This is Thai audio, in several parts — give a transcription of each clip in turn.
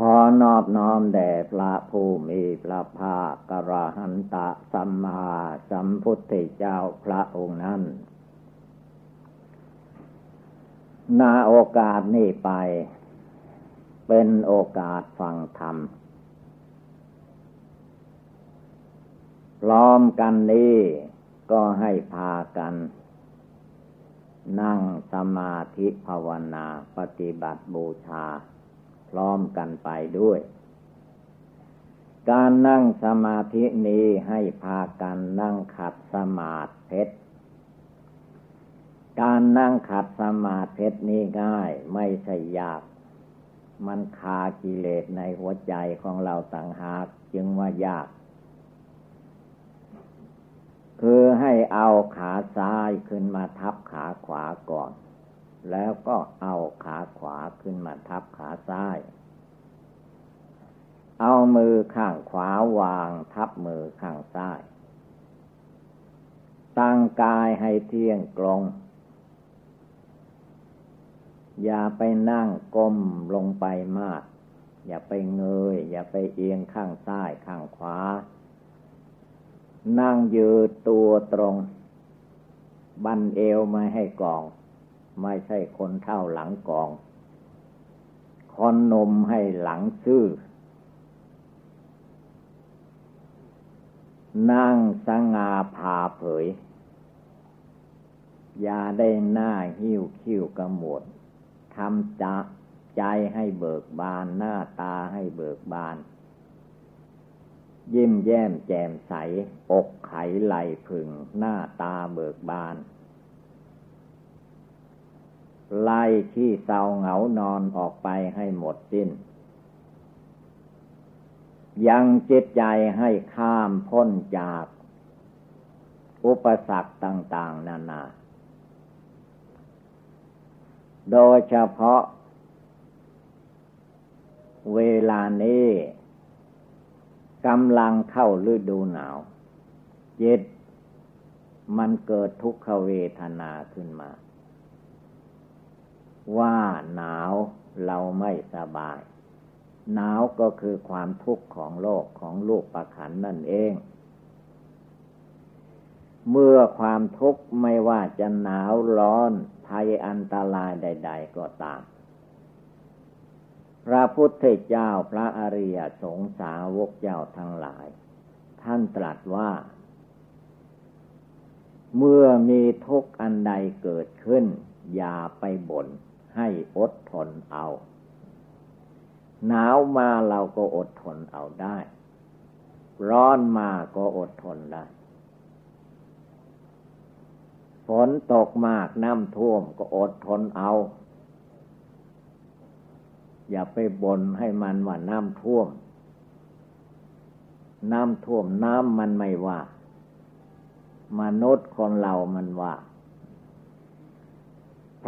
ขอนอบน้อมแด่พระผู้มีพระภาคกระหันตะสัมมาสัมพุทธเจ้าพระองค์นั้นนาโอกาสนี้ไป เป็นโอกาสฟังธรรมพร้อมกันนี้ก็ให้พากัน นั่งสมาธิภาวนาปฏิบัติบูชา พร้อมกันไปด้วย การนั่งสมาธินี้ให้พากันนั่งขัดสมาธิเพชรการนั่งขัดสมาธิเพชรนี้ง่ายไม่ใช่ยาก มันคากิเลสในหัวใจของเราต่างหากจึงว่ายากคือให้เอาขาซ้ายขึ้นมาทับขาขวาก่อน แล้วก็เอาขาขวาขึ้นมาทับขาซ้าย เอามือข้างขวาวางทับมือข้างซ้าย ตั้งกายให้เที่ยงตรง อย่าไปนั่งก้มลงไปมาก อย่าไปเงย อย่าไปเอียงข้างซ้ายข้างขวา นั่งยืดตัวตรง บันเอวม่ให้กอง ไม่ใช่คนเท่าหลังกอง คนนมให้หลังซื่อ นั่งสง่าผ่าเผย อย่าได้หน้าหิ้วคิ้วกระหมดทำจะใจให้เบิกบานหน้าตาให้เบิกบาน ยิ้มแย้มแจ่มใส อกไขไหลผึ่งหน้าตาเบิกบาน ไล่ที่เศร้าเหงานอนออกไปให้หมดสิ้น ยังจิตใจให้ข้ามพ้นจาก อุปสรรคต่าง ๆ นานา โดยเฉพาะ เวลานี้กำลังเข้าฤดูหนาว จิตมันเกิดทุกขเวทนาขึ้นมา ว่าหนาวเราไม่สบาย หนาวก็คือความทุกข์ของโลกของลูกประขันนั่นเอง เมื่อความทุกข์ไม่ว่าจะหนาวร้อนภัยอันตรายใด ๆ ก็ตาม พระพุทธเจ้าพระอริยสงสาวกเจ้าทั้งหลาย ท่านตรัสว่า เมื่อมีทุกข์อันใดเกิดขึ้น อย่าไปบน่น ให้อดทนเอา หนาวมาเราก็อดทนเอาได้ ร้อนมาก็อดทนได้ ฝนตกมากน้ำท่วมก็อดทนเอา อย่าไปบ่นให้มันว่าน้ำท่วม น้ำท่วมน้ำมันไม่ว่า มนุษย์คนเรามันว่า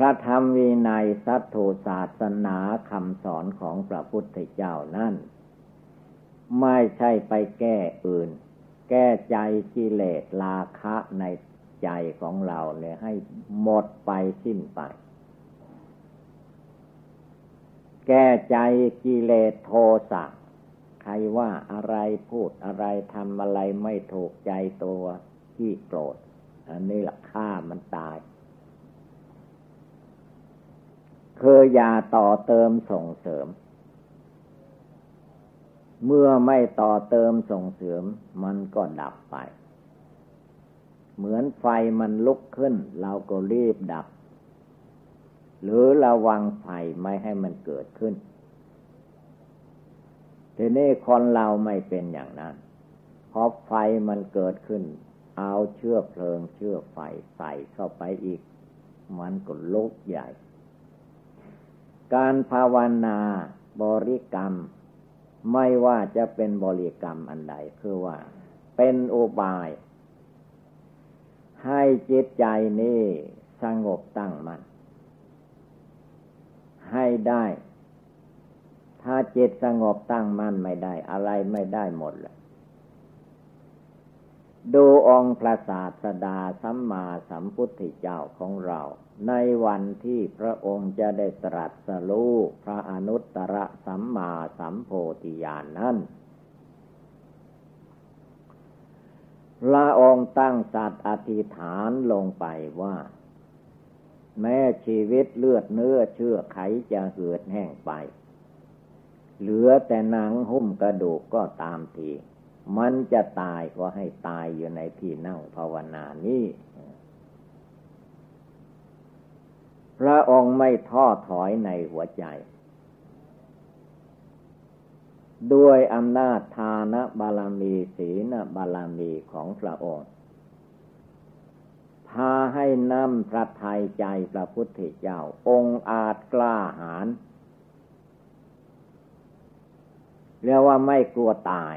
พระธรรมวินัยสัตถุศาสนาคำสอนของพระพุทธเจ้านั่น ไม่ใช่ไปแก้อื่น แก้ใจกิเลสราคะในใจของเราเลยให้หมดไปสิ้นไป แก้ใจกิเลสโทสะใครว่าอะไรพูดอะไรทำอะไรไม่ถูกใจตัวที่โกรธ อันนี้แหละฆ่ามันตาย คืออย่าต่อเติมส่งเสริม เมื่อไม่ต่อเติมส่งเสริม มันก็ดับไป เหมือนไฟมันลุกขึ้น เราก็รีบดับ หรือระวังไฟไม่ให้มันเกิดขึ้นทีนี้คนเราไม่เป็นอย่างนั้นเพราะไฟมันเกิดขึ้น เอาเชื้อเพลิงเชื้อไฟใส่เข้าไปอีก มันก็ลุกใหญ่ การภาวนาบริกรรม ไม่ว่าจะเป็นบริกรรมอันใดคือว่า เป็นอุบาย ให้จิตใจนี้สงบตั้งมัน่นให้ได้ ถ้าจิตสงบตั้งมั่นไม่ได้ อะไรไม่ได้หมดเลย ดูองค์พระศาสดาสัมมาสัมพุทธเจ้าของเรา ในวันที่พระองค์จะได้ตรัสรู้พระอนุตตรสัมมาสัมโพธิญาณนนั้นพระองค์ตั้งสัตว์อธิษฐานลงไปว่า แม้ชีวิตเลือดเนื้อเชื่อไขจะเหือดแห้งไป เหลือแต่หนังหุ้มกระดูกก็ตามที มันจะตายก็ให้ตายอยู่ในที่นั่งภาวนานี้พระองค์ไม่ท้อถอยในหัวใจ ด้วยอำนาจทานบารมีศีลบารมีของพระองค์ พาให้นำพระทัยใจพระพุทธเจ้า องค์อาจกล้าหาญเรียกว่าไม่กลัวตาย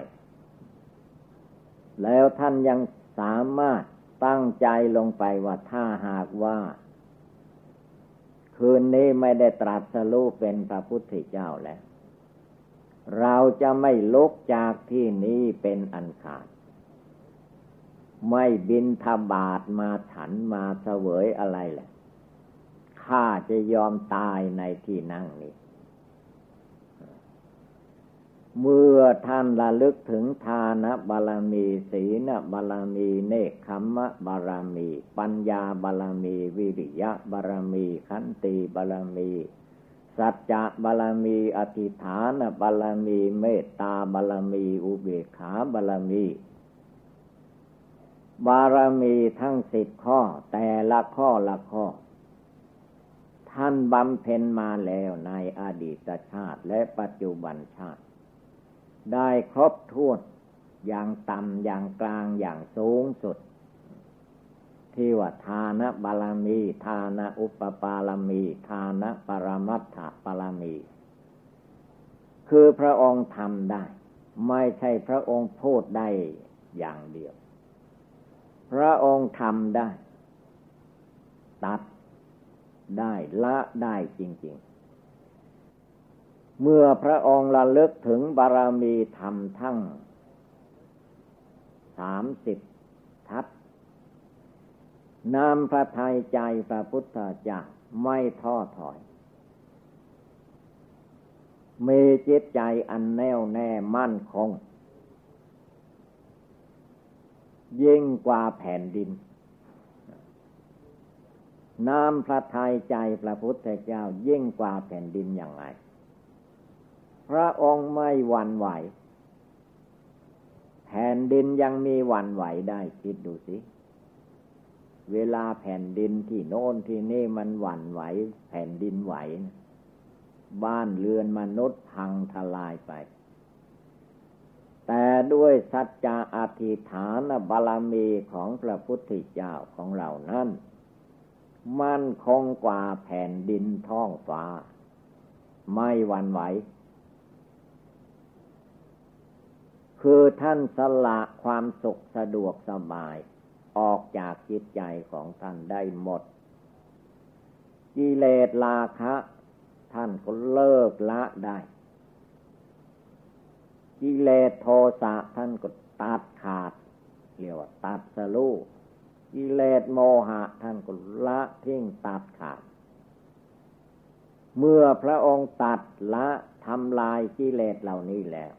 แล้วท่านยังสามารถตั้งใจลงไปว่าถ้าหากว่า คืนนี้ไม่ได้ตรัสรู้เป็นพระพุทธเจ้าแล้ว เราจะไม่ลุกจากที่นี้เป็นอันขาด ไม่บินทบาทมาฉันมาเสวยอะไรแหละข้าจะยอมตายในที่นั่งนี้ เมื่อท่านระลึกถึงทานบารมีศีลบารมีเนคขมะบารมี ปัญญาบารมีวิริยะบารมีขันติบารมี สัจจะบารมีอธิฐานบารมีเมตตาบารมีอุเบกขาบารมี บารมีทั้งสิบข้อแต่ละข้อละข้อท่านบำเพ็ญมาแล้วในอดีตชาติและปัจจุบันชาติ ได้ครบถ้วนอย่างต่ำอย่างกลางอย่างสูงสุด ที่ว่าทานะบาลมี ทานะอุปปาลมี ทานะปรมัตถปาลมี คือพระองค์ทำได้ ไม่ใช่พระองค์พูดได้อย่างเดียว พระองค์ทำได้ ตัดได้ละได้จริง ๆ เมื่อพระองค์ระลึกถึงบารมีธรรมทั้งสามสิบทัศนำพระทัยใจพระพุทธเจ้าไม่ท้อถอย มีจิตใจอันแน่วแน่มั่นคง ยิ่งกว่าแผ่นดินน้ำพระทัยใจพระพุทธเจ้ายิ่งกว่าแผ่นดินอย่างไร ระองค์ไม่หวั่นไหว แผ่นดินยังมีหวั่นไหวได้คิดดูสิ เวลาแผ่นดินที่โน่นที่นี่มันหวั่นไหว แผ่นดินไหว บ้านเรือนมนุษย์พังทลายไป แต่ด้วยสัจจะอธิฐานบารมีของพระพุทธเจ้าของเรานั้นมั่นคงกว่าแผ่นดินท้องฟ้า ไม่หวั่นไหว คือท่านสละความสุขสะดวกสบาย ออกจากจิตใจของท่านได้หมด กิเลสราคะ ท่านก็เลิกละได้ กิเลสโทสะท่านก็ตัดขาดเรียกว่าตัดสลูกิเลสโมหะท่านก็ละทิ้งตัดขาด เมื่อพระองค์ตัดละทำลายกิเลสเหล่านี้แล้ว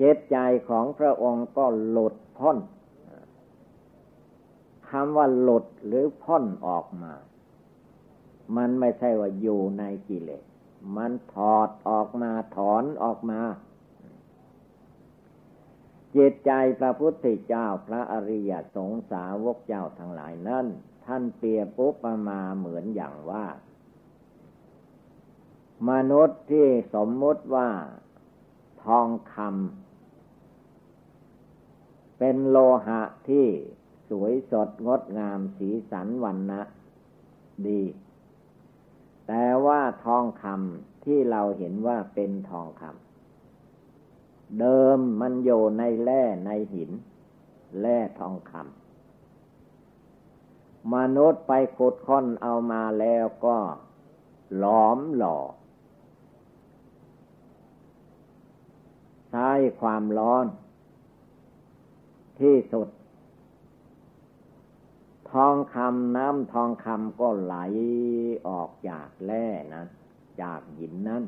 จิตใจของพระองค์ก็หลุดพ้นคำว่าหลุดหรือพ้นออกมา มันไม่ใช่ว่าอยู่ในกิเลส มันถอดออกมาถอนออกมาจิตใจพระพุทธเจ้าพระอริยสงสาวกเจ้าทั้งหลายนั้น ท่านเปรียบปุ๊บมาเหมือนอย่างว่า มนุษย์ที่สมมติว่า ทองคำ เป็นโลหะที่สวยสดงดงามสีสันวันนะดี แต่ว่าทองคำที่เราเห็นว่าเป็นทองคำเดิมมันอยู่ในแร่ในหิน แร่ทองคำมนุษย์ไปขุดค้นเอามาแล้วก็หลอมหล่อใช้ความร้อน ที่สุด ทองคำน้ำทองคำก็ไหลออกจากแร่นั้น จากหินนั้น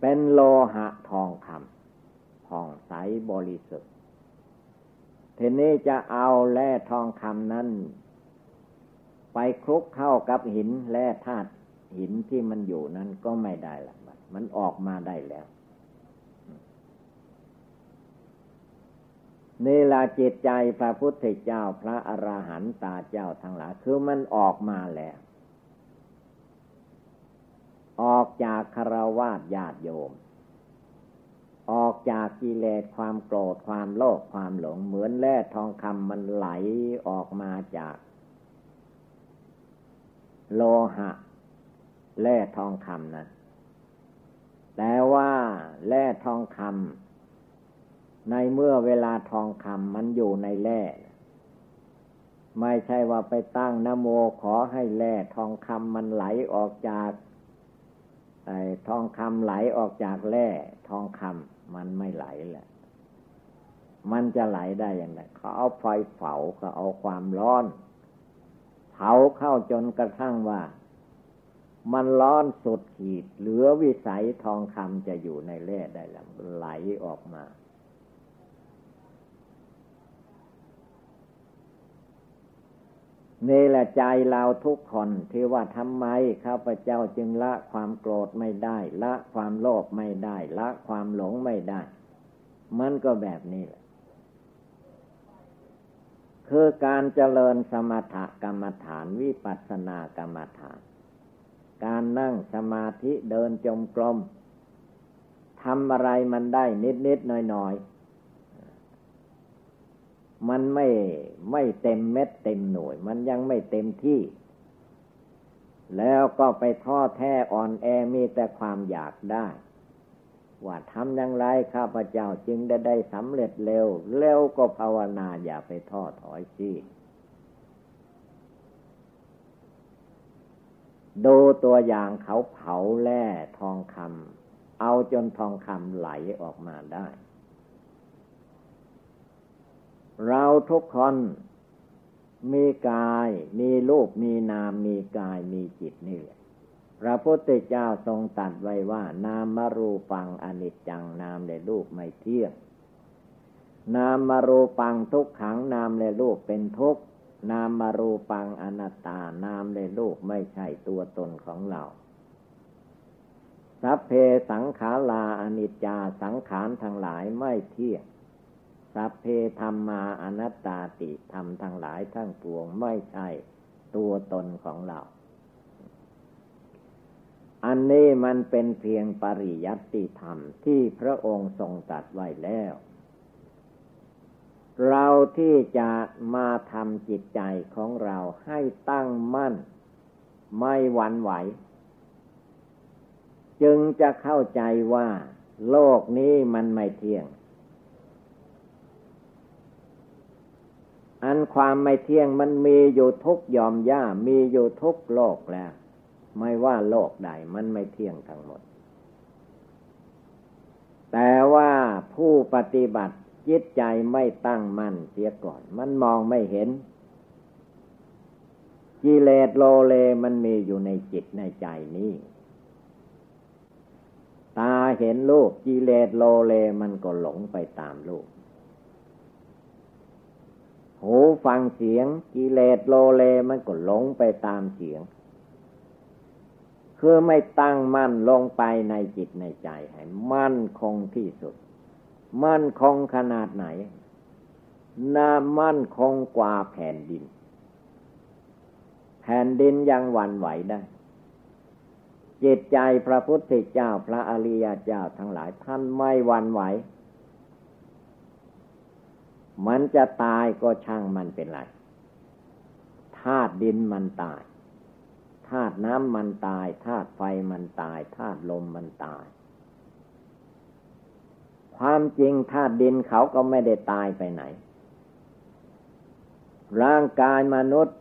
เป็นโลหะทองคำผ่องใสบริสุทธิ์ทีนี้จะเอาแร่ทองคำนั้น ไปคลุกเข้ากับหินแร่ธาตุหินที่มันอยู่นั้นก็ไม่ได้ละมันออกมาได้แล้ว นี่ละจิตใจพระพุทธเจ้าพระอราหันตาเจ้าทั้งหลายคือมันออกมาแล้ว ออกจากคารวาสญาติโยม ออกจากกิเลสความโกรธความโลภความหลงเหมือนแร่ทองคำมันไหลออกมาจาก โลหะแร่ทองคำนะแต่ว่าแร่ทองคำ ในเมื่อเวลาทองคำมันอยู่ในแร่ ไม่ใช่ว่าไปตั้งนโมขอให้แร่ทองคำมันไหลออกจากไอ้ทองคำไหลออกจากแร่ทองคำมันไม่ไหลแหละ มันจะไหลได้อย่างไรเขาเอาไฟเผาเขาเอาความร้อน เผาเข้าจนกระทั่งว่า มันร้อนสุดขีด เหลือวิสัยทองคำจะอยู่ในแร่ได้แล้วไหลออกมา นี่แหละใจเราทุกคนที่ว่าทำไมข้าพเจ้าจึงละความโกรธไม่ได้ ละความโลภไม่ได้ ละความหลงไม่ได้ มันก็แบบนี้แหละคือการเจริญสมถกรรมฐานวิปัสสนากรรมฐาน การนั่งสมาธิเดินจมกรมทำอะไรมันได้นิดนิดน้อยน้อย มันไม่ไม่เต็มเม็ดเต็มหน่วย มันยังไม่เต็มที่ แล้วก็ไปท้อแท้อ่อนแอมีแต่ความอยากได้ ว่าทำอย่างไรข้าพเจ้าจึงได้ได้สำเร็จเร็ว เร็วก็ภาวนาอย่าไปท้อถอยสิดูตัวอย่างเขาเผาแร่ทองคำเอาจนทองคำไหลออกมาได้ เราทุกคนมีกาย มีรูป มีนาม มีกาย มีจิตนี่แหละพระพุทธเจ้าทรงตัดไว้ว่า นามารูปังอนิจจังนามและรูปไม่เที่ยง นามารูปังทุกขังนามและรูปเป็นทุกนามารูปังอนัตตานามและรูปไม่ใช่ตัวตนของเราสัพเพสังขาราอนิจจาสังขารทั้งหลายไม่เที่ยง สัพเพธรรมาอนัตตาติธรรมทั้งหลายทั้งปวงไม่ใช่ตัวตนของเรา อันนี้มันเป็นเพียงปริยัติธรรมที่พระองค์ทรงตัดไว้แล้ว เราที่จะมาทำจิตใจของเราให้ตั้งมั่น ไม่หวั่นไหว จึงจะเข้าใจว่า โลกนี้มันไม่เที่ยง อันความไม่เที่ยงมันมีอยู่ทุกยอมย่ามีอยู่ทุกโลกแล้ว ไม่ว่าโลกใดมันไม่เที่ยงทั้งหมด แต่ว่าผู้ปฏิบัติจิตใจไม่ตั้งมั่นเสียก่อน มันมองไม่เห็น กิเลสโลเลมันมีอยู่ในจิตในใจนี้ตาเห็นรูปกิเลสโลเลมันก็หลงไปตามรูป หูฟังเสียง กิเลสโลเลมันก็หลงไปตามเสียง คือไม่ตั้งมั่นลงไปในจิตในใจ ให้มั่นคงที่สุด มั่นคงขนาดไหนน่ามั่นคงกว่าแผ่นดิน แผ่นดินยังหวั่นไหวได้จิตใจพระพุทธเจ้าพระอริยเจ้าทั้งหลายท่านไม่หวั่นไหว มันจะตายก็ช่างมันเป็นไรธาตุดินมันตายธาตุน้ำมันตายธาตุไฟมันตายธาตุลมมันตาย ความจริงธาตุดินเขาก็ไม่ได้ตายไปไหน ร่างกายมนุษย์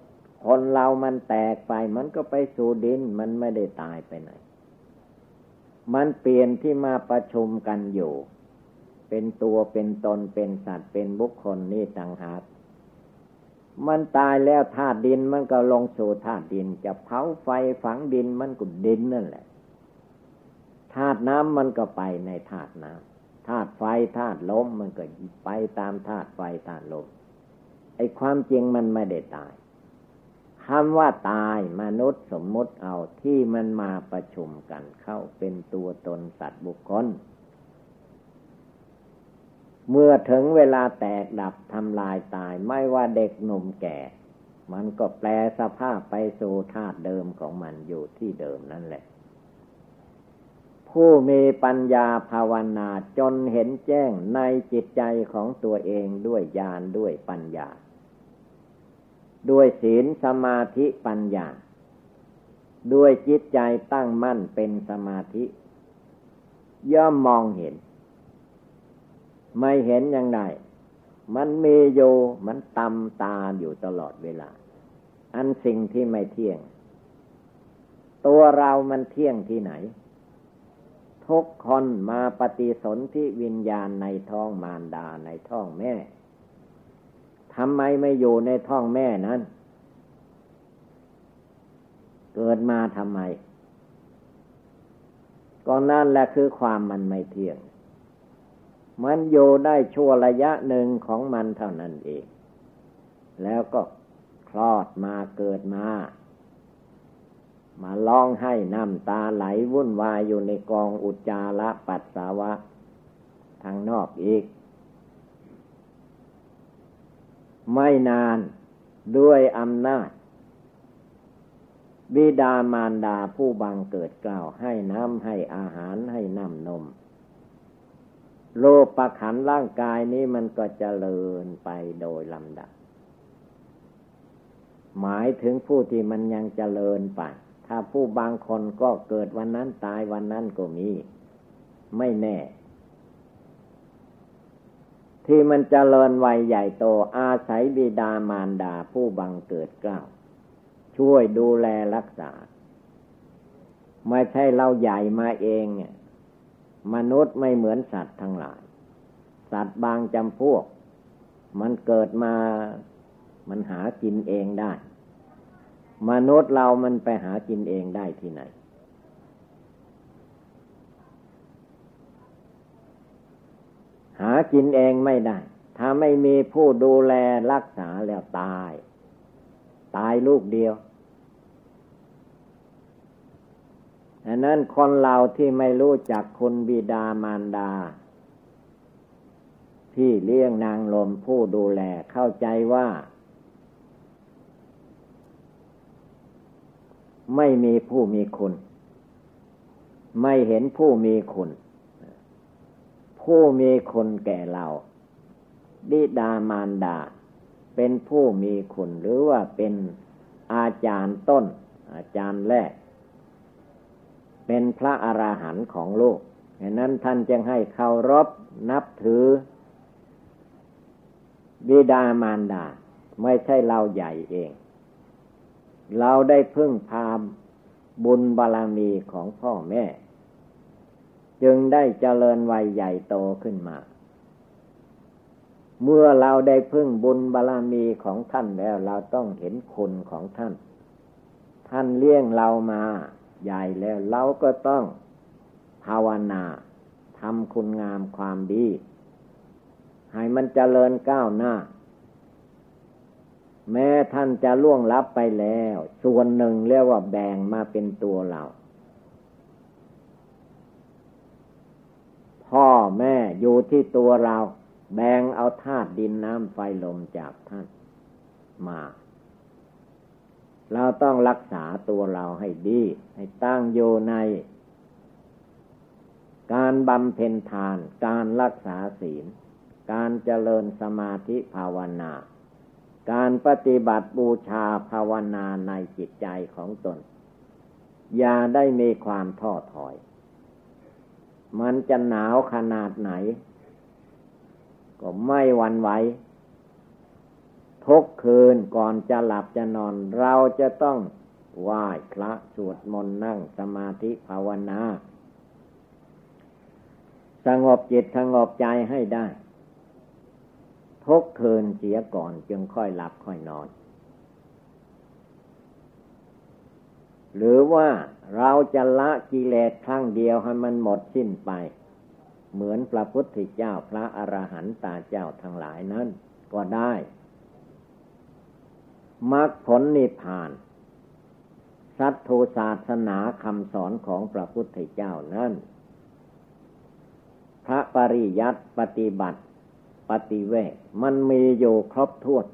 คนเรามันแตกไป มันก็ไปสู่ดินมันไม่ได้ตายไปไหน มันเปลี่ยนที่มาประชุมกันอยู่ เป็นตัวเป็นตนเป็นสัตว์เป็นบุคคลนี่ต่างหาก มันตายแล้วธาตุดินมันก็ลงสู่ธาตุดิน จะเผาไฟฝังดินมันก็ดินนั่นแหละธาตุน้ำมันก็ไปในธาตุน้ำธาตุไฟธาตุลมมันก็ไปตามธาตุไฟธาตุลมไอ้ความจริงมันไม่ได้ตายคำว่าตายมนุษย์สมมติเอาที่มันมาประชุมกันเข้าเป็นตัวตนสัตว์บุคคล เมื่อถึงเวลาแตกดับทำลายตายไม่ว่าเด็กหนุ่มแก่ มันก็แปลสภาพไปสู่ธาตุเดิมของมันอยู่ที่เดิมนั่นแหละ ผู้มีปัญญาภาวนาจนเห็นแจ้งในจิตใจของตัวเองด้วยญาณด้วยปัญญา ด้วยศีลสมาธิปัญญา ด้วยจิตใจตั้งมั่นเป็นสมาธิ ย่อมมองเห็น ไม่เห็นอย่างไรมันมีอยู่มันตำตาอยู่ตลอดเวลา อันสิ่งที่ไม่เที่ยง ตัวเรามันเที่ยงที่ไหน ทุกคนมาปฏิสนธิวิญญาณในท้องมารดาในท้องแม่ทำไมไม่อยู่ในท้องแม่นั้น เกิดมาทำไมก็นั่นแหละคือความมันไม่เที่ยง มันอยู่ได้ชั่วระยะหนึ่งของมันเท่านั้นเอง แล้วก็คลอดมาเกิดมา มาร้องให้น้ำตาไหลวุ่นวายอยู่ในกองอุจจาระปัสสาวะ ทางนอกอีก ไม่นานด้วยอำนาจบิดามารดาผู้บังเกิดกล่าวให้น้ำให้อาหารให้น้ำนม โลกประขันร่างกายนี้มันก็จเจริญไปโดยลำดับ หมายถึงผู้ที่มันยังเจริญไป ถ้าผู้บางคนก็เกิดวันนั้นตายวันนั้นก็มี ไม่แน่ ที่มันจเจริญวัยใหญ่โตอาศัยบิดามารดาผู้บังเกิดเกล้า ช่วยดูแลรักษา ไม่ใช่เราใหญ่มาเองเนี่ย มนุษย์ไม่เหมือนสัตว์ทั้งหลาย สัตว์บางจำพวก มันเกิดมา มันหากินเองได้ มนุษย์เรามันไปหากินเองได้ที่ไหน หากินเองไม่ได้ ถ้าไม่มีผู้ดูแลรักษาแล้วตาย ตายลูกเดียว อันนั้นคนเราที่ไม่รู้จักคุณบิดามารดาพี่เลี้ยงนางลมผู้ดูแลเข้าใจว่า ไม่มีผู้มีคุณ ไม่เห็นผู้มีคุณ ผู้มีคุณแก่เราบิดามารดา เป็นผู้มีคุณหรือว่าเป็นอาจารย์ต้น อาจารย์แรก เป็นพระอราหันต์ของโลกฉะนั้นท่านจึงให้เคารพนับถือ บิดามารดา ไม่ใช่เราใหญ่เอง เราได้พึ่งพาบุญบารรมีของพ่อแม่ จึงได้เจริญวัยใหญ่โตขึ้นมา เมื่อเราได้พึ่งบุญบารรมีของท่านแล้วเราต้องเห็นคุณของท่าน ท่านเลี้ยงเรามา ใหญ่แล้วเราก็ต้องภาวนาทำคุณงามความดี ให้มันเจริญก้าวหน้า แม้ท่านจะล่วงลับไปแล้ว ส่วนหนึ่งเรียกว่าแบ่งมาเป็นตัวเราพ่อแม่อยู่ที่ตัวเรา แบ่งเอาธาตุดินน้ำไฟลมจากท่านมา เราต้องรักษาตัวเราให้ดี ให้ตั้งอยู่ใน การบำเพ็ญทาน การรักษาศีล การเจริญสมาธิภาวนา การปฏิบัติบูชาภาวนาในจิตใจของตน อย่าได้มีความท้อถอย มันจะหนาวขนาดไหน ก็ไม่หวั่นไหว ทุกคืนก่อนจะหลับจะนอน เราจะต้องไหว้พระสวดมนต์นั่งสมาธิภาวนา สงบจิตสงบใจให้ได้ ทุกคืนเสียก่อนจึงค่อยหลับค่อยนอน หรือว่าเราจะละกิเลสครั้งเดียวให้มันหมดสิ้นไป เหมือนพระพุทธเจ้าพระอรหันตาเจ้าทั้งหลายนั้นก็ได้ มรรคผลนิพพาน สัตถุศาสนาคำสอนของพระพุทธเจ้านั้นพระปริยัติปฏิบัติ ปฏิเวทมันมีอยู่ครบถ้วน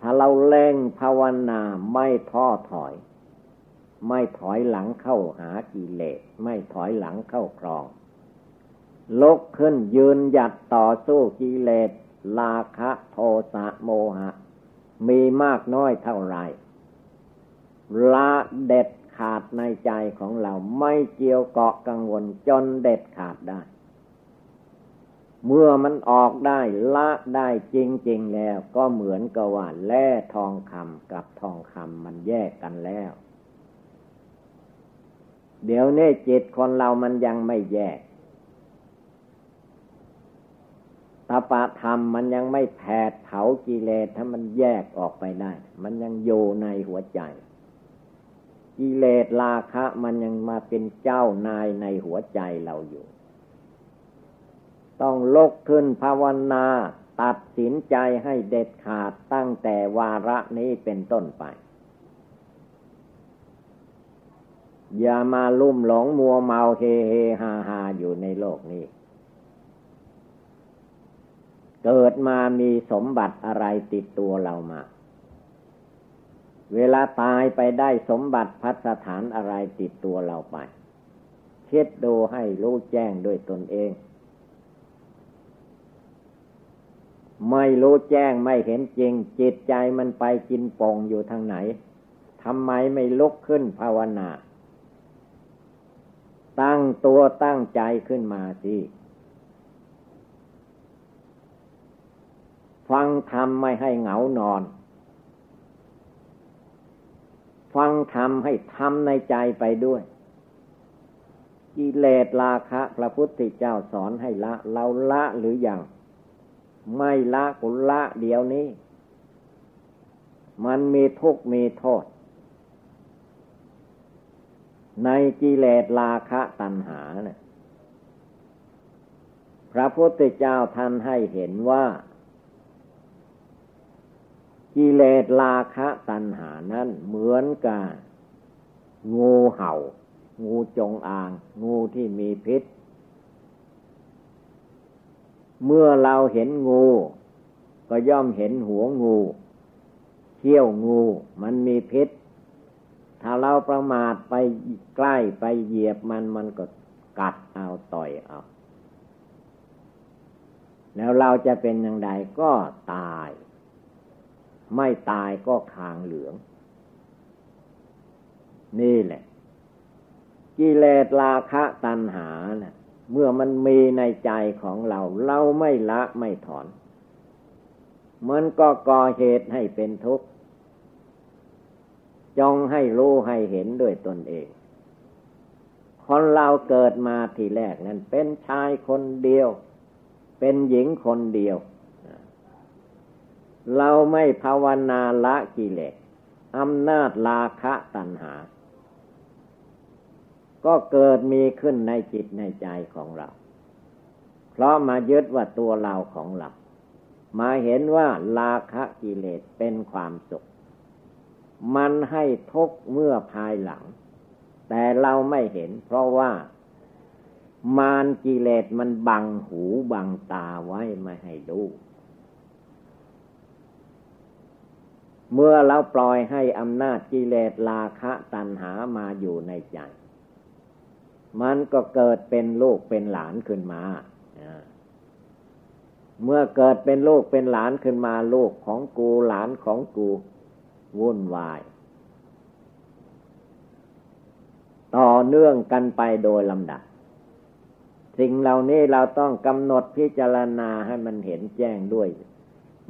ถ้าเราเล่งภาวนาไม่ท้อถอย ไม่ถอยหลังเข้าหากิเลสไม่ถอยหลังเข้าครองลุกขึ้นยืนหยัดต่อสู้กิเลสลาคะโทสะโมหะ มีมากน้อยเท่าไรละเด็ดขาดในใจของเราไม่เกี่ยวเกาะกังวลจนเด็ดขาดได้ เมื่อมันออกได้ละได้จริง ๆ แล้ว ก็เหมือนกับว่าแร่ทองคำกับทองคำมันแยกกันแล้ว เดี๋ยวนี้จิตคนเรามันยังไม่แยกต ปะธรรมมันยังไม่แผดเผากิเลสถ้ามันแยกออกไปได้ มันยังอยู่ในหัวใจ กิเลสราคะ มันยังมาเป็นเจ้านายในหัวใจเราอยู่ ต้องลกขึ้นภาวนาตัดสินใจให้เด็ดขาดตั้งแต่วาระนี้เป็นต้นไป อย่ามาลุ่มหลงมัวเมาเฮเฮฮาฮาอยู่ในโลกนี้ เกิดมามีสมบัติอะไรติดตัวเรามา เวลาตายไปได้สมบัติพัสถานอะไรติดตัวเราไปคิดดูให้รู้แจ้งด้วยตนเอง ไม่รู้แจ้งไม่เห็นจริง จิตใจมันไปกินปองอยู่ทางไหนทำไมไม่ลุกขึ้นภาวนา ตั้งตัวตั้งใจขึ้นมาสิ ฟังธรรมไม่ให้เหงานอน ฟังธรรมให้ทำในใจไปด้วย กิเลสราคะ พระพุทธเจ้าสอนให้ละ เราละหรืออยังไม่ละกุละเดียวนี้ มันมีทุกมีโทษ ในกิเลสราคะตัณหาเนะี่ยพระพุทธเจ้าท่านให้เห็นว่า กิเลสราคะตัณหานั้นเหมือนกับงูเห่า งูจงอาง งูที่มีพิษ เมื่อเราเห็นงู ก็ย่อมเห็นหัวงูเขี้ยวงูมันมีพิษ ถ้าเราประมาทไปใกล้ไปเหยียบมันมันก็กัดเอาต่อยเอา แล้วเราจะเป็นอย่างไรก็ตาย ไม่ตายก็คางเหลือง นี่แหละ กิเลสราคะตัณหานะ่ะ เมื่อมันมีในใจของเรา เราไม่ละไม่ถอน มันก็ก่อเหตุให้เป็นทุกข์จงให้รู้ให้เห็นด้วยตนเอง คนเราเกิดมาทีแรกนั้นเป็นชายคนเดียว เป็นหญิงคนเดียว เราไม่ภาวนาละกิเลสอำนาจลาคะตัณหา ก็เกิดมีขึ้นในจิตในใจของเรา เพราะมายึดว่าตัวเราของเรา มาเห็นว่าลาคะกิเลสเป็นความสุข มันให้ทุกเมื่อภายหลัง แต่เราไม่เห็น เพราะว่ามารกิเลสมันบังหูบังตาไว้ไม่ให้ดู เมื่อเราปล่อยให้อำนาจกิเลสราคะตัณหามาอยู่ในใจ มันก็เกิดเป็นลูกเป็นหลานขึ้นมา เมื่อเกิดเป็นลูกเป็นหลานขึ้นมา ลูกของกูหลานของกูวุ่นวาย ต่อเนื่องกันไปโดยลำดับ สิ่งเหล่านี้เราต้องกำหนดพิจารณาให้มันเห็นแจ้งด้วย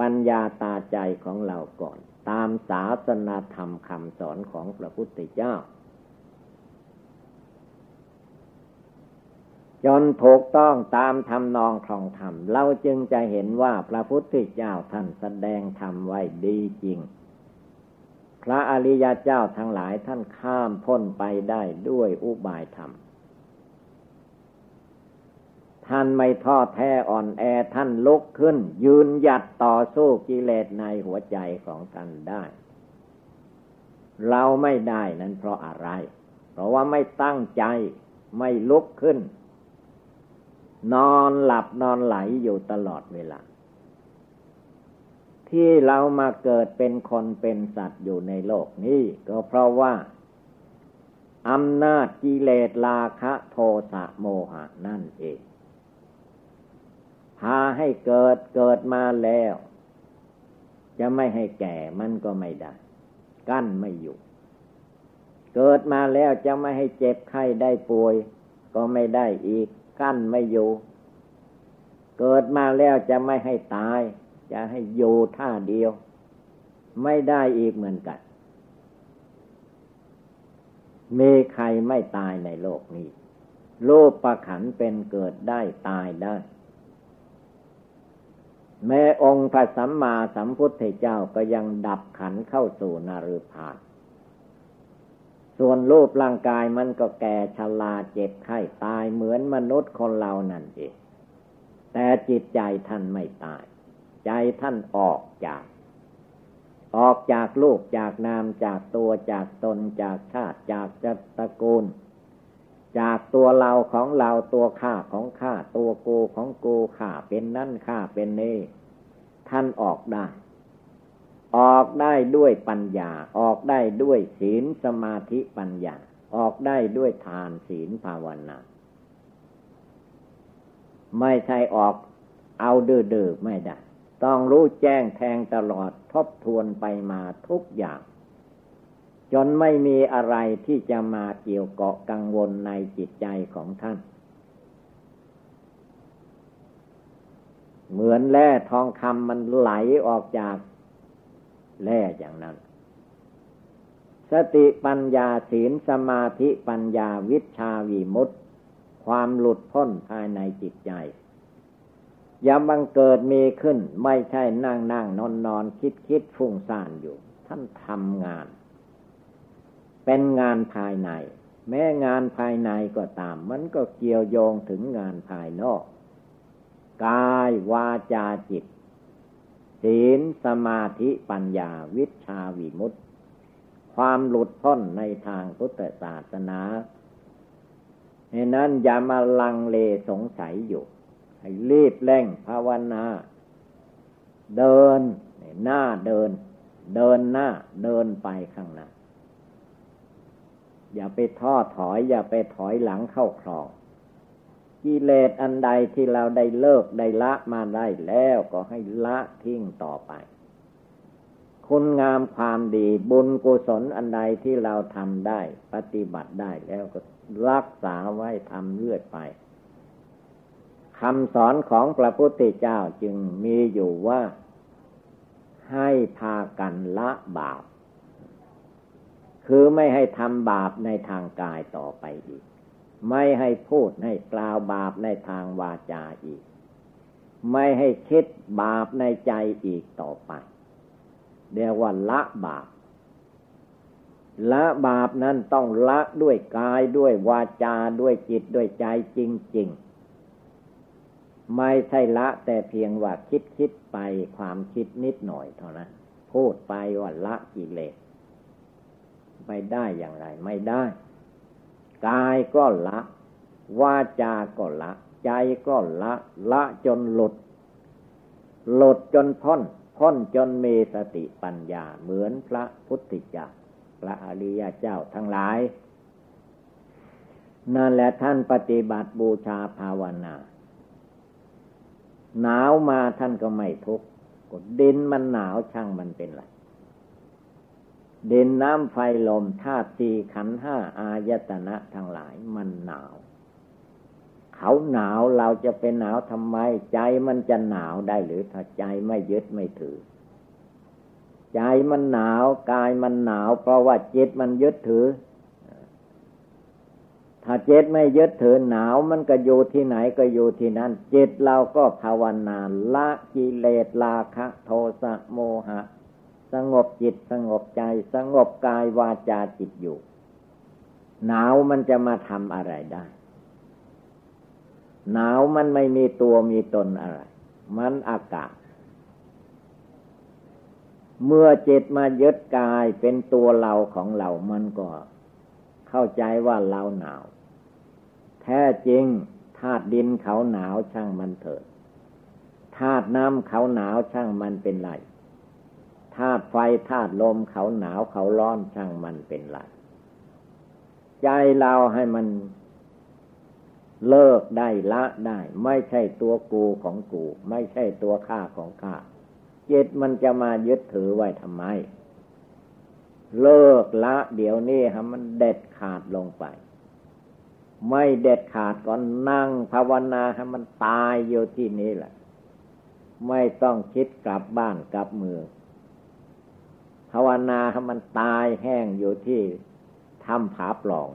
ปัญญาตาใจของเราก่อน ตามศาสนาธรรมคำสอนของพระพุทธเจ้า จนถูกต้องตามทำนองครองธรรม เราจึงจะเห็นว่าพระพุทธเจ้าท่านแสดงธรรมไว้ดีจริง พระอริยเจ้าทั้งหลายท่านข้ามพ้นไปได้ด้วยอุบายธรรม ท่านไม่ท้อแท้อ่อนแอท่านลุกขึ้น ยืนหยัดต่อสู้กิเลสในหัวใจของท่านได้ เราไม่ได้นั้นเพราะอะไร เพราะว่าไม่ตั้งใจไม่ลุกขึ้น นอนหลับนอนไหลอยู่ตลอดเวลา ที่เรามาเกิดเป็นคนเป็นสัตว์อยู่ในโลกนี้ ก็เพราะว่าอำนาจกิเลสราคะโทสะโมหะนั่นเอง พาให้เกิดเกิดมาแล้ว จะไม่ให้แก่มันก็ไม่ได้ กั้นไม่อยู่ เกิดมาแล้วจะไม่ให้เจ็บไข้ได้ป่วย ก็ไม่ได้อีก กั้นไม่อยู่ เกิดมาแล้วจะไม่ให้ตาย จะให้อยู่ท่าเดียว ไม่ได้อีกเหมือนกันมีใครไม่ตายในโลกนี้ โลกประขันเป็นเกิดได้ตายได้ แม้องค์พระสัมมาสัมพุทธเจ้าก็ยังดับขันเข้าสู่นารพานส่วนรูปร่างกายมันก็แก่ชราเจ็บไข้ตายเหมือนมนุษย์คนเรานั่นเองแต่จิตใจท่านไม่ตาย ใจท่านออกจาก ออกจากลูกจากนามจากตัวจากตนจากชาติจากจัตระกูล จากตัวเราของเราตัวข้าของข้าตัวโกของโกข้าเป็นนั่นข้าเป็นนี่ท่านออกได้ ออกได้ด้วยปัญญา ออกได้ด้วยศีลสมาธิปัญญา ออกได้ด้วยทานศีลภาวนาไม่ใช่ออกเอาเดือๆไม่ได้ ต้องรู้แจ้งแทงตลอดทบทวนไปมาทุกอย่าง จนไม่มีอะไรที่จะมาเกี่ยวเกาะกังวลในจิตใจของท่าน เหมือนแร่ทองคำมันไหลออกจากแร่อย่างนั้น สติปัญญาศีลสมาธิปัญญาวิชาวิมุตติความหลุดพ้นภายในจิตใจอย่าบังเกิดมีขึ้น ไม่ใช่นั่งนั่งนอนนอนคิดคิดฟุ้งซ่านอยู่ ท่านทำงาน เป็นงานภายใน แม้งานภายในก็ตาม มันก็เกี่ยวโยงถึงงานภายนอก กายวาจาจิตศีลสมาธิปัญญาวิชาวิมุตติ ความหลุดพ้นในทางพุทธศาสนาเหตุนั้นอย่ามาลังเลสงสัยอยู่ ให้รีบเร่งภาวนา เดินหน้าเดิน เดินหน้าเดินไปข้างหน้า อย่าไปท้อถอย อย่าไปถอยหลังเข้าครองกิเลสอันใดที่เราได้เลิกได้ละมาได้แล้วก็ให้ละทิ้งต่อไป คุณงามความดีบุญกุศลอันใดที่เราทำได้ ปฏิบัติได้แล้วก็รักษาไว้ทำเรื่อยไปคำสอนของพระพุทธเจ้าจึงมีอยู่ว่า ให้พากันละบาป คือไม่ให้ทำบาปในทางกายต่อไปอีก ไม่ให้พูดให้กล่าวบาปในทางวาจาอีก ไม่ให้คิดบาปในใจอีกต่อไปเรียกว่าละบาป ละบาปนั้นต้องละด้วยกายด้วยวาจาด้วยจิตด้วยใจจริง ๆ ไม่ใช่ละแต่เพียงว่าคิดคิดไปความคิดนิดหน่อยเท่านั้น พูดไปว่าละกิเลส ไปได้อย่างไรไม่ได้ กายก็ละวาจาก็ละ ใจก็ละ ละจนหลุด หลุดจนพ้น พ้นจนมีสติปัญญาเหมือนพระพุทธเจ้าพระอริยเจ้าทั้งหลายนั่นแหละท่านปฏิบัติบูชาภาวนา หนาวมาท่านก็ไม่ทุกข์กดดินมันหนาวช่างมันเป็นไร ดินน้ำไฟลมธาตุสี่ขันห้าอายตนะทั้งหลายมันหนาว เขาหนาวเราจะเป็นหนาวทำไม ใจมันจะหนาวได้หรือถ้าใจไม่ยึดไม่ถือ ใจมันหนาวกายมันหนาว เพราะว่าจิตมันยึดถือ ถ้าจิตไม่ยึดถือหนาวมันก็อยู่ที่ไหนก็อยู่ที่นั่นจิตเราก็ภาวนาละกิเลสราคะ โทสะโมหะ สงบจิตสงบใจ สงบกายวาจาจิตอยู่ หนาวมันจะมาทำอะไรได้ หนาวมันไม่มีตัวมีตนอะไร มันอากาศ เมื่อจิตมายึดกายเป็นตัวเราของเรา มันก็เข้าใจว่าเราหนาว แท้จริงธาตุดินเขาหนาวช่างมันเถิดธาตุน้ำเขาหนาวช่างมันเป็นไร ธาตุไฟธาตุลมเขาหนาวเขาร้อนช่างมันเป็นไรใจเราให้มันเลิกได้ละได้ ไม่ใช่ตัวกูของกู ไม่ใช่ตัวข้าของข้าจิตมันจะมายึดถือไว้ทำไม เลิกละเดี๋ยวนี้ฮะมันเด็ดขาดลงไป ไม่เด็ดขาดก็นั่งภาวนาให้มันตายอยู่ที่นี่แหละ ไม่ต้องคิดกลับบ้านกลับเมือง ภาวนาให้มันตายแห้งอยู่ที่ถ้ำผาปล่อง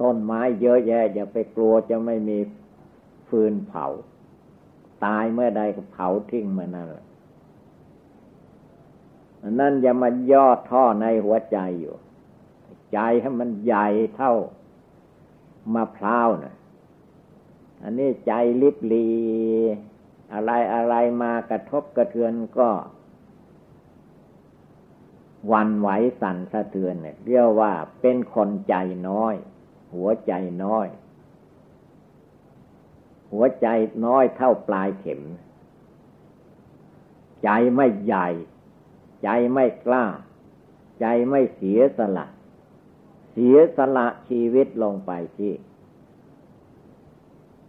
ต้นไม้เยอะแยะ อย่าไปกลัวจะไม่มีฟืนเผา ตายเมื่อใดก็เผาทิ้งมานั่นแหละนั่นอย่ามาย่อท่อในหัวใจอยู่ ใจให้มันใหญ่เท่ามะพร้าวนะอันนี้ใจลิบลี อะไรอะไรมากระทบกระเทือนก็ วันไหวสั่นสะเทือนเนี่ยเรียกว่าเป็นคนใจน้อย หัวใจน้อย หัวใจน้อยเท่าปลายเข็ม ใจไม่ใหญ่ ใจไม่กล้า ใจไม่เสียสละ เสียสละชีวิตลงไปที่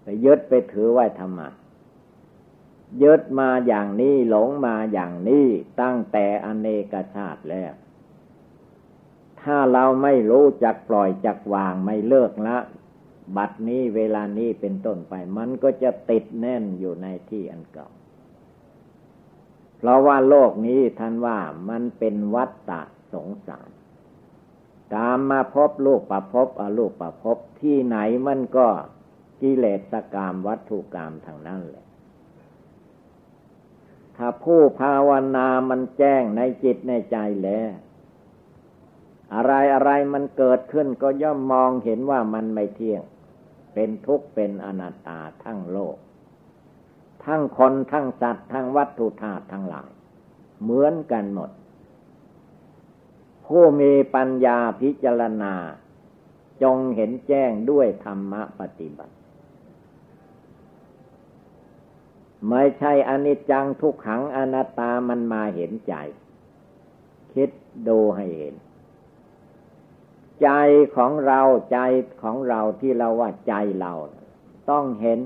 ไปยึดไปถือไว้ทำไม ยึดมาอย่างนี้หลงมาอย่างนี้ตั้งแต่อเนกชาติแล้ว ถ้าเราไม่รู้จักปล่อยจักวางไม่เลิกละ บัดนี้เวลานี้เป็นต้นไป มันก็จะติดแน่นอยู่ในที่อันเก่า เพราะว่าโลกนี้ท่านว่ามันเป็นวัฏฏะสงสาร ตามมาพบลูกประพบอลูกประพบที่ไหนมันก็กิเลสกรรมวัตถุกรรมทางนั้นแหละ ถ้าผู้ภาวนามันแจ้งในจิตในใจแล้ว อะไรอะไรมันเกิดขึ้นก็ย่อมมองเห็นว่ามันไม่เที่ยง เป็นทุกข์เป็นอนัตตาทั้งโลก ทั้งคนทั้งสัตว์ทั้งวัตถุธาตุทั้งหลาย เหมือนกันหมด ผู้มีปัญญาพิจารณา จงเห็นแจ้งด้วยธรรมะปฏิบัติ ไม่ใช่อนิจจังทุกขังอนัตตามันมาเห็นใจ คิดดูให้เห็น ใจของเราใจของเราที่เราว่าใจเรา ต้องเห็น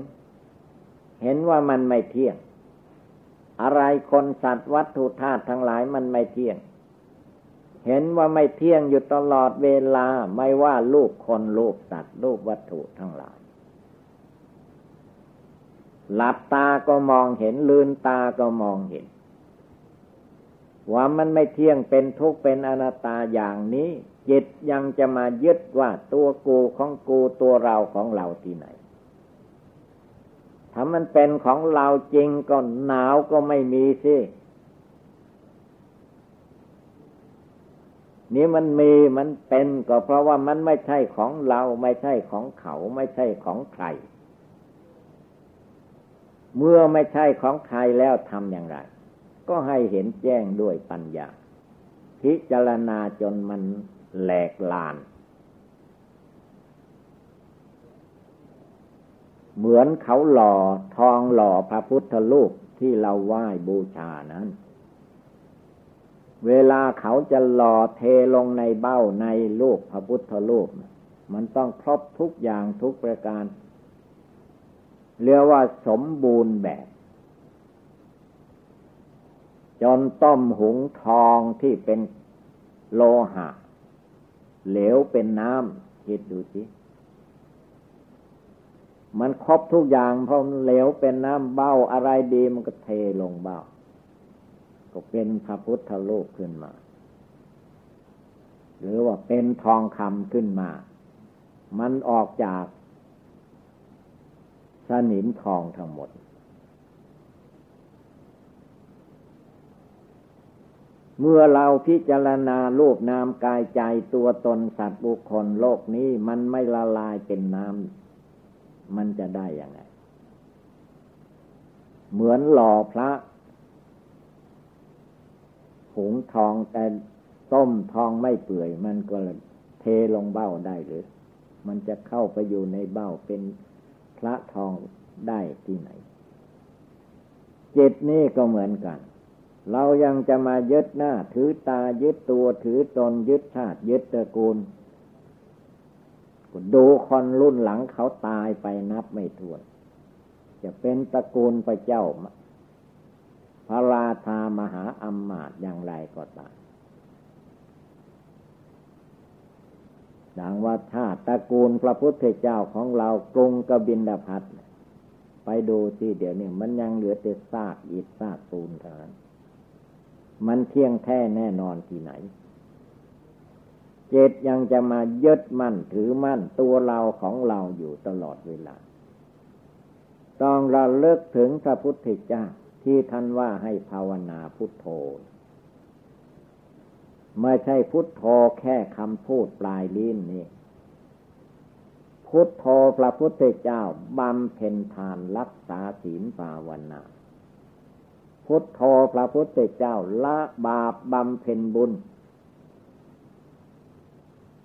เห็นว่ามันไม่เที่ยง อะไรคนสัตว์วัตถุธาตุทั้งหลายมันไม่เที่ยง เห็นว่าไม่เที่ยงอยู่ตลอดเวลาไม่ว่าลูกคนลูกสัตว์ลูกวัตถุทั้งหลาย หลับตาก็มองเห็น ลืนตาก็มองเห็น ว่ามันไม่เที่ยงเป็นทุกข์เป็นอนัตตาอย่างนี้ จิตยังจะมายึดว่าตัวกูของกูตัวเราของเราที่ไหน ถ้ามันเป็นของเราจริงก็หนาวก็ไม่มีสินี่มันมีมันเป็นก็เพราะว่ามันไม่ใช่ของเราไม่ใช่ของเขาไม่ใช่ของใคร เมื่อไม่ใช่ของใครแล้วทำอย่างไร ก็ให้เห็นแจ้งด้วยปัญญา พิจารณาจนมันแหลกลาน เหมือนเขาหล่อทองหล่อพระพุทธรูปที่เราไหว้บูชานั้น เวลาเขาจะหล่อเทลงในเบ้าในรูปพระพุทธรูป มันต้องครบทุกอย่างทุกประการ เรียกว่าสมบูรณ์แบบ จนต้มหุงทองที่เป็นโลหะ เหลวเป็นน้ำคิดดูสิมันครบทุกอย่างเพอเหลวเป็นน้ำเบ้าอะไรดีมันก็เทลงเบ้า ก็เป็นพระพุทธรูปขึ้นมา หรือว่าเป็นทองคำขึ้นมา มันออกจาก นิมทองทั้งหมด เมื่อเราพิจารณารูปนามกายใจตัวตนสัตว์บุคคลโลกนี้มันไม่ละลายเป็นน้ำมันจะได้ยังไง เหมือนหล่อพระหุงทองแต่ต้มทองไม่เปื่อย มันก็เทลงเบ้าได้หรือ มันจะเข้าไปอยู่ในเบ้าเป็น พระทองได้ที่ไหนเจ็ดนี่ก็เหมือนกัน เรายังจะมายึดหน้า ถือตายึดตัวถือตนยึดชาติยึดตระกูลดูคนรุ่นหลังเขาตายไปนับไม่ถ้วน จะเป็นตระกูลพระเจ้าพระราชามหาอัมมาตอย่างไรก็ตาม ดังว่าชาติตระกูลพระพุทธเจ้าของเรากรุงกบินดาพัทไปดูสิเดี๋ยวนี้มันยังเหลือแต่ซากอิฐซากปูนเท่านั้นมันเที่ยงแท้แน่นอนที่ไหน เจตยังจะมายึดมั่นถือมั่นตัวเราของเราอยู่ตลอดเวลา ต้องเราเลิกถึงพระพุทธเจ้าที่ท่านว่าให้ภาวนาพุทโธ ไม่ใช่พุทโธแค่คำพูดปลายลิ้นนี่ พุทโธพระพุทธเจ้าบำเพ็ญทานรักษาศีลภาวนา พุทโธพระพุทธเจ้าละบาปบำเพ็ญบุญจ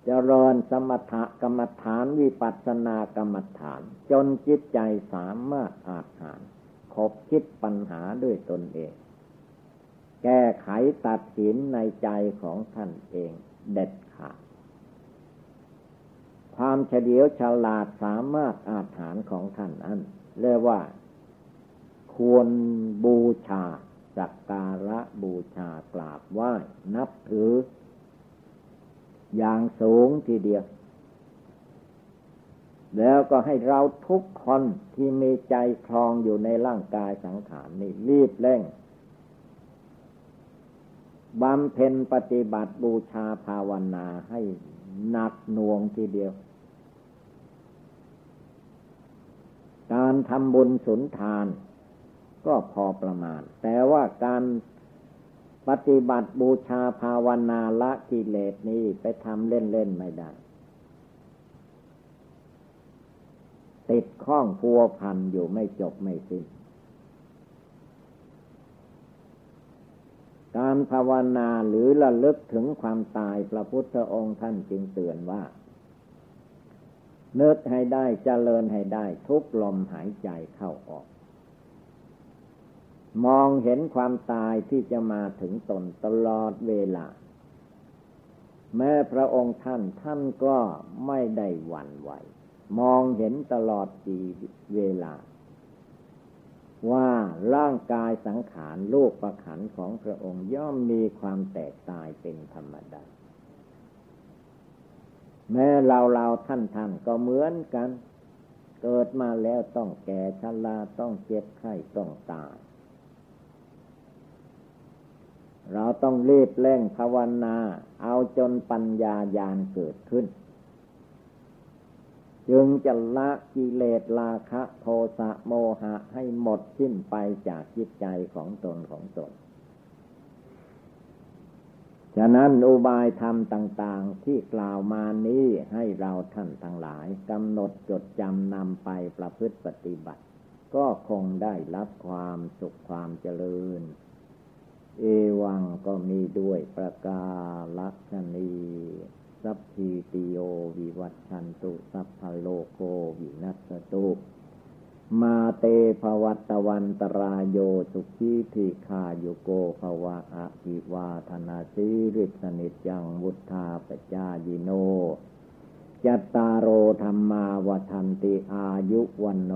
เจริญสมถกรรมฐานวิปัสสนากรรมฐาน จนจิตใจสามารถอาหารคบคิดปัญหาด้วยตนเอง แก้ไขตัดสินในใจของท่านเองเด็ดขาด ความเฉลียวฉลาดสามารถอาหารของท่านอันเรียกว่า ควรบูชาสักการะบูชากราบไหว้นับถือ อย่างสูงทีเดียว แล้วก็ให้เราทุกคนที่มีใจคลองอยู่ในร่างกายสังขารนี่รีบเร่ง บำเพ็ญปฏิบัติบูชาภาวนาให้หนักหน่วงทีเดียว การทำบุญสุนทานก็พอประมาณ แต่ว่าการปฏิบัติบูชาภาวนาละกิเลสนี้ไปทำเล่น ๆ ไม่ได้ ติดข้องพัวพันอยู่ไม่จบไม่สิ้น การภาวนาหรือระลึกถึงความตายพระพุทธองค์ท่านจึงเตือนว่าเนึกให้ได้เจริญให้ได้ทุกลมหายใจเข้าออก มองเห็นความตายที่จะมาถึงตนตลอดเวลา แม้พระองค์ท่านท่านก็ไม่ได้หวั่นไหว มองเห็นตลอดปีเวลา ว่าร่างกายสังขารโลกประขันของพระองค์ย่อมมีความแตกตายเป็นธรรมดา แม้เราเราท่านท่านก็เหมือนกัน เกิดมาแล้วต้องแก่ชราต้องเจ็บไข้ต้องตาย เราต้องรีบเร่งภาวนา เอาจนปัญญาญาณเกิดขึ้น จึงจะละกิเลสราคะโทสะโมหะให้หมดสิ้นไปจากจิตใจของตนของตน ฉะนั้นอุบายธรรมต่าง ๆ ที่กล่าวมานี้ให้เราท่านทั้งหลายกำหนดจดจำนำไปประพฤติปฏิบัติ ก็คงได้รับความสุขความเจริญ เอวังก็มีด้วยประการฉะนี้ สัพพีติโยวิวัชชันตุสัพพะโรโค วินัสสะตุมาเต ภะวัตวันตะราโยสุขีทีฆายุโกภวะอะิวาธนาสีริสนิจังวุธาปจายิโน จัตตารโอธรรมาวทันติอายุวันโน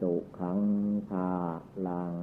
สุขังภาลัง